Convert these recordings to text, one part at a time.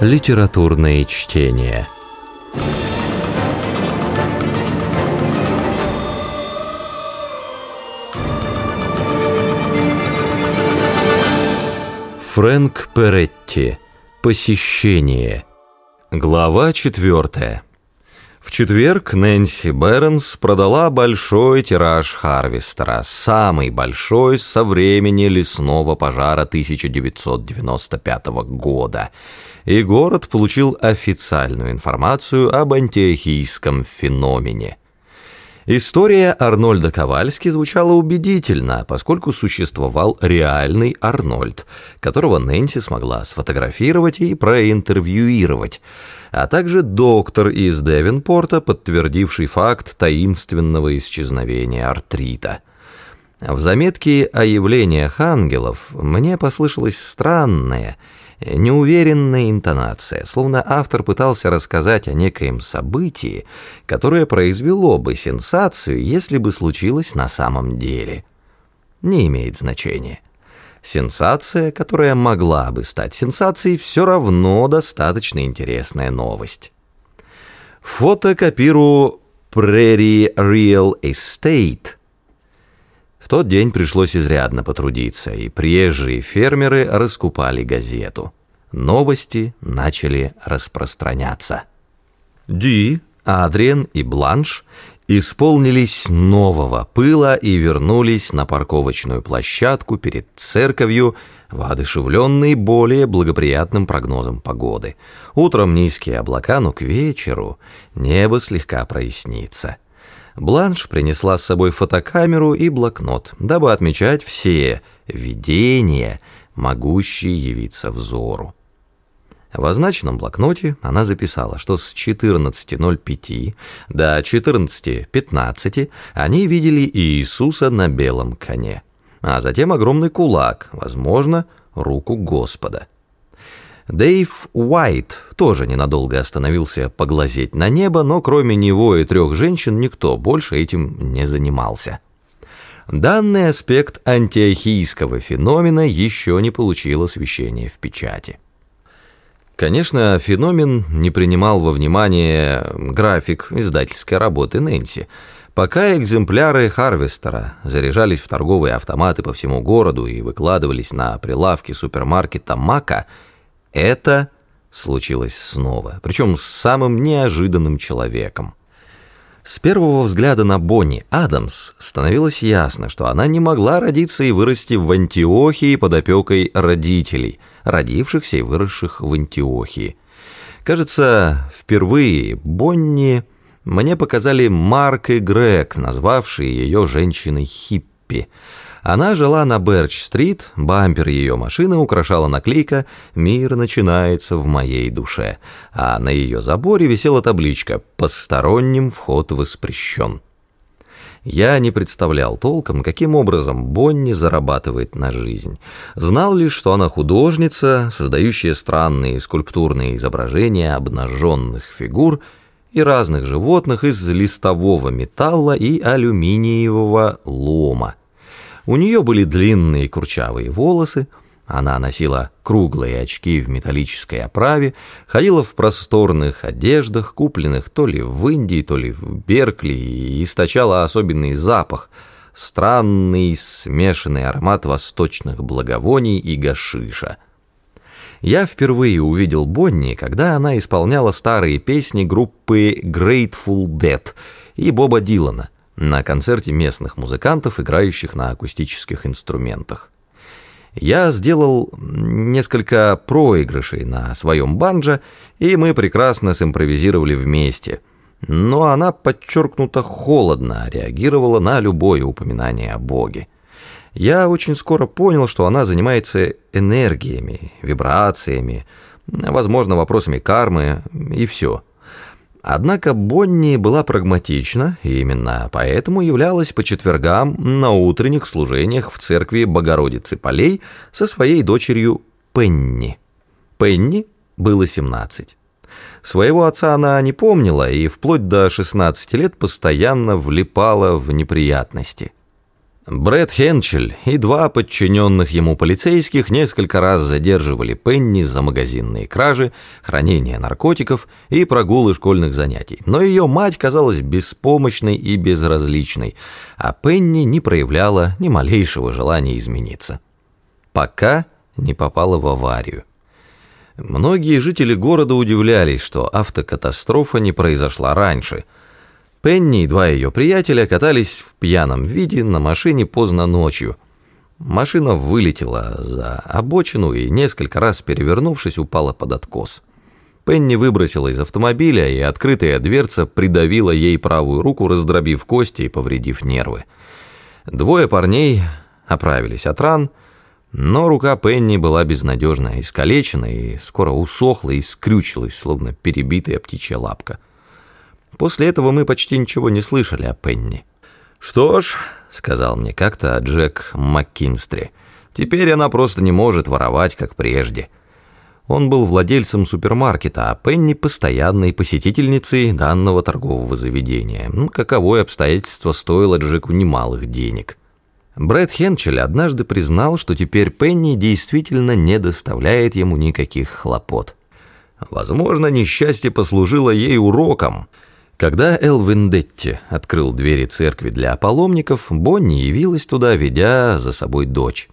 Литературные чтения. Фрэнк Перетти. Посещение. Глава четвертая. В четверг Нэнси Бернс продала большой тираж Харвестера, самый большой со времени лесного пожара 1995 года, и город получил официальную информацию об антиохийском феномене. История Арнольда Ковальски звучала убедительно, поскольку существовал реальный Арнольд, которого Нэнси смогла сфотографировать и проинтервьюировать, а также доктор из Девинпорта, подтвердивший факт таинственного исчезновения артрита. В заметке о явлениях ангелов мне послышалось странное – неуверенная интонация, словно автор пытался рассказать о некоем событии, которое произвело бы сенсацию, если бы случилось на самом деле. Не имеет значения. Сенсация, которая могла бы стать сенсацией, все равно достаточно интересная новость. Фотокопиру Prairie Real Estate – в тот день пришлось изрядно потрудиться, и приезжие фермеры раскупали газету. Новости начали распространяться. Ди, Адриен и Бланш исполнились нового пыла и вернулись на парковочную площадку перед церковью, воодушевленные более благоприятным прогнозом погоды. Утром низкие облака, но к вечеру небо слегка прояснится. Бланш принесла с собой фотокамеру и блокнот, дабы отмечать все видения, могущие явиться взору. В означенном блокноте она записала, что с 14.05 до 14.15 они видели Иисуса на белом коне, а затем огромный кулак, возможно, руку Господа. Дэйв Уайт тоже ненадолго остановился поглазеть на небо, но кроме него и трех женщин никто больше этим не занимался. Данный аспект антиохийского феномена еще не получил освещения в печати. Конечно, феномен не принимал во внимание график издательской работы Нэнси, пока экземпляры Харвестера заряжались в торговые автоматы по всему городу и выкладывались на прилавки супермаркета Мака – это случилось снова, причем с самым неожиданным человеком. С первого взгляда на Бонни Адамс становилось ясно, что она не могла родиться и вырасти в Антиохии под опекой родителей, родившихся и выросших в Антиохии. Кажется, впервые Бонни мне показали Марк и Грег, назвавшие ее женщиной-хиппи – она жила на Берч-стрит, бампер ее машины украшала наклейка «Мир начинается в моей душе», а на ее заборе висела табличка «Посторонним вход воспрещен». Я не представлял толком, каким образом Бонни зарабатывает на жизнь. Знал лишь, что она художница, создающая странные скульптурные изображения обнаженных фигур и разных животных из листового металла и алюминиевого лома. У нее были длинные курчавые волосы, она носила круглые очки в металлической оправе, ходила в просторных одеждах, купленных то ли в Индии, то ли в Беркли, и источала особенный запах, странный смешанный аромат восточных благовоний и гашиша. Я впервые увидел Бонни, когда она исполняла старые песни группы Grateful Dead и Боба Дилана на концерте местных музыкантов, играющих на акустических инструментах. Я сделал несколько проигрышей на своем банджо, и мы прекрасно симпровизировали вместе. Но она подчеркнуто холодно реагировала на любое упоминание о Боге. Я очень скоро понял, что она занимается энергиями, вибрациями, возможно, вопросами кармы и все – Однако Бонни была прагматична, и именно поэтому являлась по четвергам на утренних служениях в церкви Богородицы Полей со своей дочерью Пенни. Пенни было 17. Своего отца она не помнила и вплоть до 16 лет постоянно влипала в неприятности. Брэд Хенчель и два подчиненных ему полицейских несколько раз задерживали Пенни за магазинные кражи, хранение наркотиков и прогулы школьных занятий. Но ее мать казалась беспомощной и безразличной, а Пенни не проявляла ни малейшего желания измениться. Пока не попала в аварию. Многие жители города удивлялись, что автокатастрофа не произошла раньше – Пенни и два ее приятеля катались в пьяном виде на машине поздно ночью. Машина вылетела за обочину и, несколько раз перевернувшись, упала под откос. Пенни выбросила из автомобиля, и открытая дверца придавила ей правую руку, раздробив кости и повредив нервы. Двое парней оправились от ран, но рука Пенни была безнадежно искалечена и скоро усохла и скрючилась, словно перебитая птичья лапка. После этого мы почти ничего не слышали о Пенни. «Что ж», — сказал мне как-то Джек МакКинстри, «теперь она просто не может воровать, как прежде». Он был владельцем супермаркета, а Пенни – постоянной посетительницей данного торгового заведения. Ну, каковое обстоятельство стоило Джеку немалых денег. Брэд Хенчель однажды признал, что теперь Пенни действительно не доставляет ему никаких хлопот. Возможно, несчастье послужило ей уроком – когда Эл Вендетти открыл двери церкви для паломников, Бонни явилась туда, ведя за собой дочь.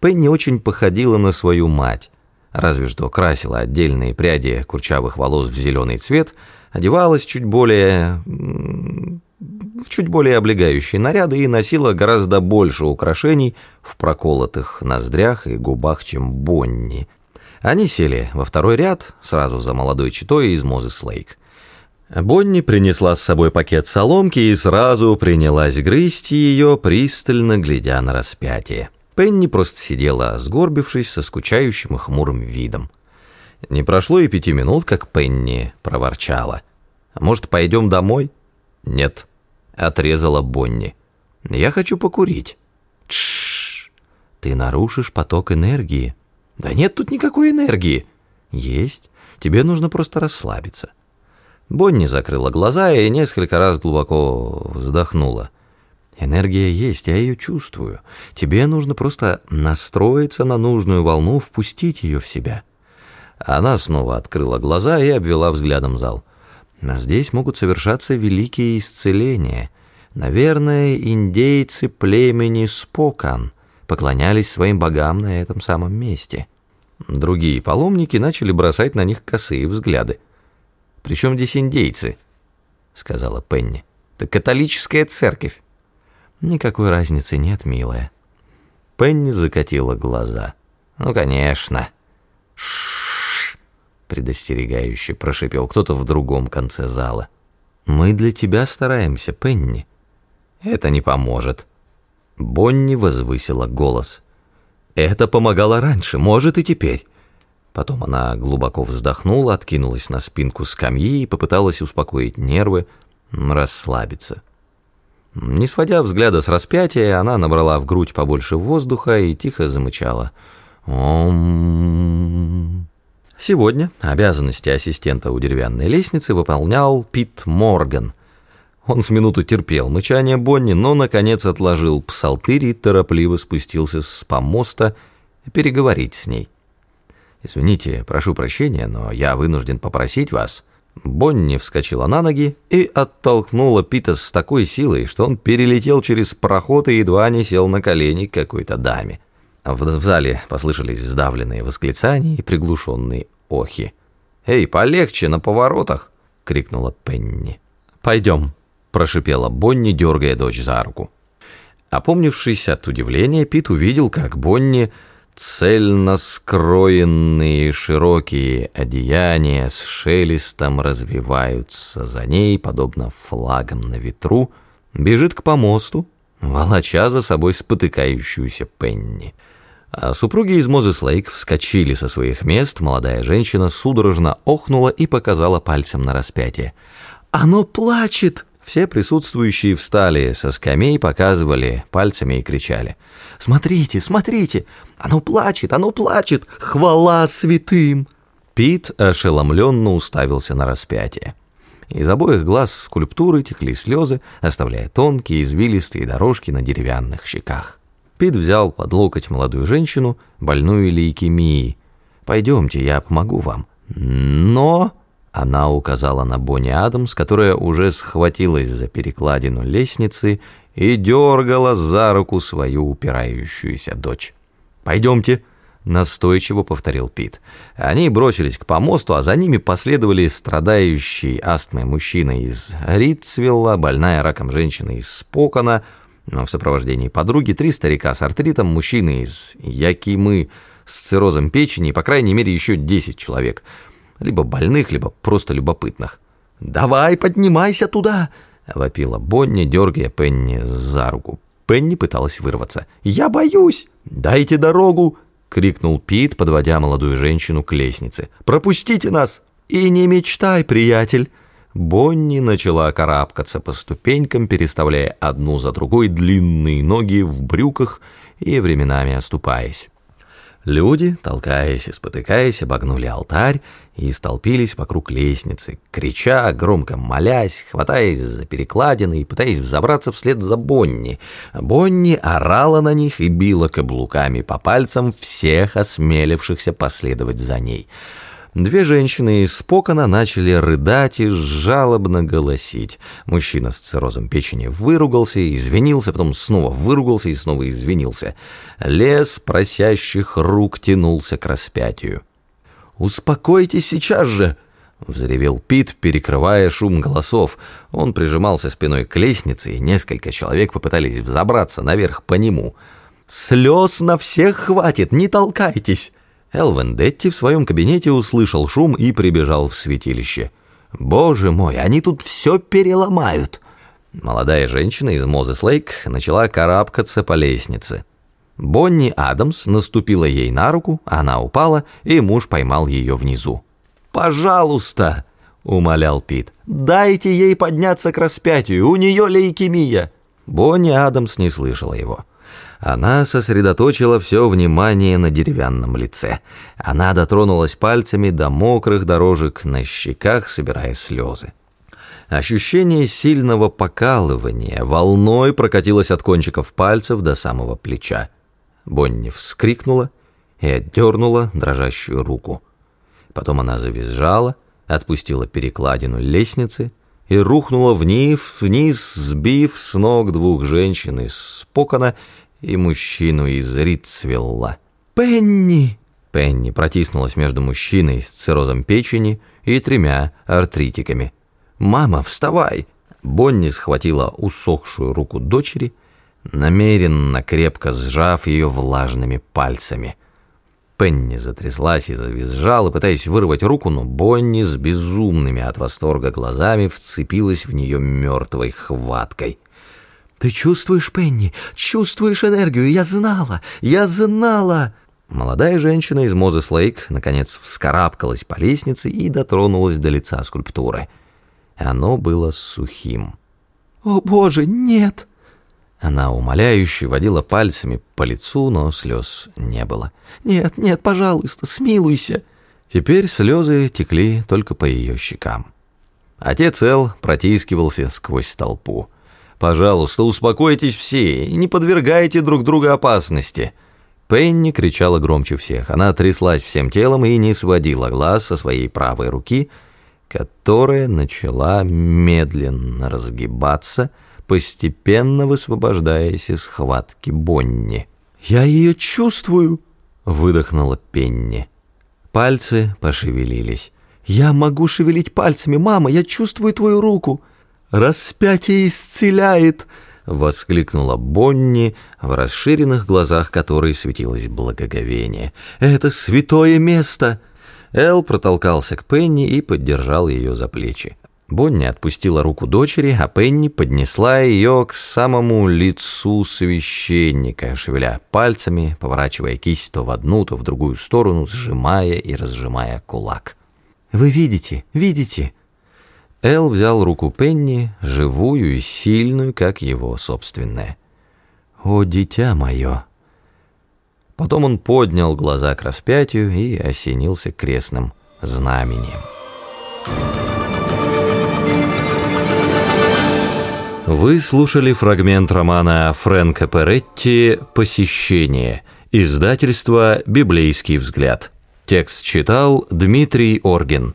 Пенни очень походила на свою мать, разве что красила отдельные пряди курчавых волос в зеленый цвет, одевалась чуть более... в чуть более облегающие наряды и носила гораздо больше украшений в проколотых ноздрях и губах, чем Бонни. Они сели во второй ряд, сразу за молодой читой из Мозес Лейк. Бонни принесла с собой пакет соломки и сразу принялась грызть ее, пристально глядя на распятие. Пенни просто сидела, сгорбившись, со скучающим и хмурым видом. Не прошло и пяти минут, как Пенни проворчала. «Может, пойдем домой?» «Нет», — отрезала Бонни. «Я хочу покурить». «Тш, ты нарушишь поток энергии». «Да нет тут никакой энергии». «Есть. Тебе нужно просто расслабиться». Бонни закрыла глаза и несколько раз глубоко вздохнула. «Энергия есть, я ее чувствую. Тебе нужно просто настроиться на нужную волну, впустить ее в себя». Она снова открыла глаза и обвела взглядом зал. «Но здесь могут совершаться великие исцеления. Наверное, индейцы племени Спокан поклонялись своим богам на этом самом месте». Другие паломники начали бросать на них косые взгляды. Причем здесь индейцы?» — сказала Пенни. «Это католическая церковь». «Никакой разницы нет, милая». Пенни закатила глаза. «Ну, конечно». «Ш-ш-ш», предостерегающе прошипел кто-то в другом конце зала. «Мы для тебя стараемся, Пенни». «Это не поможет». Бонни возвысила голос. «Это помогало раньше, может и теперь». Потом она глубоко вздохнула, откинулась на спинку скамьи и попыталась успокоить нервы, расслабиться. Не сводя взгляда с распятия, она набрала в грудь побольше воздуха и тихо замычала. Ом. Сегодня обязанности ассистента у деревянной лестницы выполнял Пит Морган. Он с минуту терпел мычание Бонни, но, наконец, отложил псалтырь и торопливо спустился с помоста переговорить с ней. «Извините, прошу прощения, но я вынужден попросить вас». Бонни вскочила на ноги и оттолкнула Пита с такой силой, что он перелетел через проход и едва не сел на колени какой-то даме. В, в зале послышались сдавленные восклицания и приглушенные охи. «Эй, полегче на поворотах!» — крикнула Пенни. «Пойдем», — прошипела Бонни, дергая дочь за руку. Опомнившись от удивления, Пит увидел, как Бонни цельно скроенные широкие одеяния с шелестом развиваются за ней, подобно флагам на ветру, бежит к помосту, волоча за собой спотыкающуюся Пенни. А супруги из Мозес Лейк вскочили со своих мест, молодая женщина судорожно охнула и показала пальцем на распятие. «Оно плачет!» Все присутствующие встали со скамей, показывали пальцами и кричали. «Смотрите, смотрите! Оно плачет, оно плачет! Хвала святым!» Пит ошеломленно уставился на распятие. Из обоих глаз скульптуры текли слезы, оставляя тонкие извилистые дорожки на деревянных щеках. Пит взял под локоть молодую женщину, больную лейкемией. «Пойдемте, я помогу вам». «Но...» Она указала на Бонни Адамс, которая уже схватилась за перекладину лестницы и дергала за руку свою упирающуюся дочь. «Пойдемте», — настойчиво повторил Пит. Они бросились к помосту, а за ними последовали страдающий астмой мужчина из Ритцвилла, больная раком женщина из Спокона, но в сопровождении подруги три старика с артритом, мужчины из Якимы с циррозом печени и, по крайней мере, еще десять человек — либо больных, либо просто любопытных. «Давай, поднимайся туда!» — вопила Бонни, дергая Пенни за руку. Пенни пыталась вырваться. «Я боюсь! Дайте дорогу!» — крикнул Пит, подводя молодую женщину к лестнице. «Пропустите нас!» «И не мечтай, приятель!» Бонни начала карабкаться по ступенькам, переставляя одну за другой длинные ноги в брюках и временами оступаясь. Люди, толкаясь и спотыкаясь, обогнули алтарь и столпились вокруг лестницы, крича, громко молясь, хватаясь за перекладины и пытаясь взобраться вслед за Бонни. Бонни орала на них и била каблуками по пальцам всех осмелившихся последовать за ней. Две женщины из Покона начали рыдать и жалобно голосить. Мужчина с циррозом печени выругался, извинился, потом снова выругался и снова извинился. Лес просящих рук тянулся к распятию. «Успокойтесь сейчас же!» — взревел Пит, перекрывая шум голосов. Он прижимался спиной к лестнице, и несколько человек попытались взобраться наверх по нему. «Слез на всех хватит, не толкайтесь!» Элвен Детти в своем кабинете услышал шум и прибежал в святилище. «Боже мой, они тут все переломают!» Молодая женщина из Мозес Лейк начала карабкаться по лестнице. Бонни Адамс наступила ей на руку, она упала, и муж поймал ее внизу. «Пожалуйста!» — умолял Пит. «Дайте ей подняться к распятию, у нее лейкемия!» Бонни Адамс не слышала его. Она сосредоточила все внимание на деревянном лице. Она дотронулась пальцами до мокрых дорожек на щеках, собирая слезы. Ощущение сильного покалывания волной прокатилось от кончиков пальцев до самого плеча. Бонни вскрикнула и отдернула дрожащую руку. Потом она завизжала, отпустила перекладину лестницы и рухнула вниз, вниз, сбив с ног двух женщин из Покона и мужчину из Ритцвилла. «Пенни!» Пенни протиснулась между мужчиной с циррозом печени и тремя артритиками. «Мама, вставай!» Бонни схватила усохшую руку дочери, намеренно крепко сжав ее влажными пальцами. Пенни затряслась и завизжала, пытаясь вырвать руку, но Бонни с безумными от восторга глазами вцепилась в нее мертвой хваткой. «Ты чувствуешь, Пенни? Чувствуешь энергию? Я знала! Я знала!» Молодая женщина из Мозес Лейк наконец вскарабкалась по лестнице и дотронулась до лица скульптуры. Оно было сухим. «О, Боже, нет!» Она умоляюще водила пальцами по лицу, но слез не было. «Нет, нет, пожалуйста, смилуйся!» Теперь слезы текли только по ее щекам. Отец Эл протискивался сквозь толпу. Пожалуйста, успокойтесь все и не подвергайте друг друга опасности». Пенни кричала громче всех. Она тряслась всем телом и не сводила глаз со своей правой руки, которая начала медленно разгибаться, постепенно высвобождаясь из схватки Бонни. «Я ее чувствую!» — выдохнула Пенни. Пальцы пошевелились. «Я могу шевелить пальцами, мама, я чувствую твою руку!» Распятие исцеляет!» — воскликнула Бонни, в расширенных глазах которой светилось благоговение. «Это святое место!» Эл протолкался к Пенни и поддержал ее за плечи. Бонни отпустила руку дочери, а Пенни поднесла ее к самому лицу священника, шевеля пальцами, поворачивая кисть то в одну, то в другую сторону, сжимая и разжимая кулак. «Вы видите, видите?» Эл взял руку Пенни, живую и сильную, как его собственная. «О, дитя мое!» Потом он поднял глаза к распятию и осенился крестным знамением. Вы слушали фрагмент романа Фрэнка Перетти «Посещение», издательство «Библейский взгляд». Текст читал Дмитрий Оргин.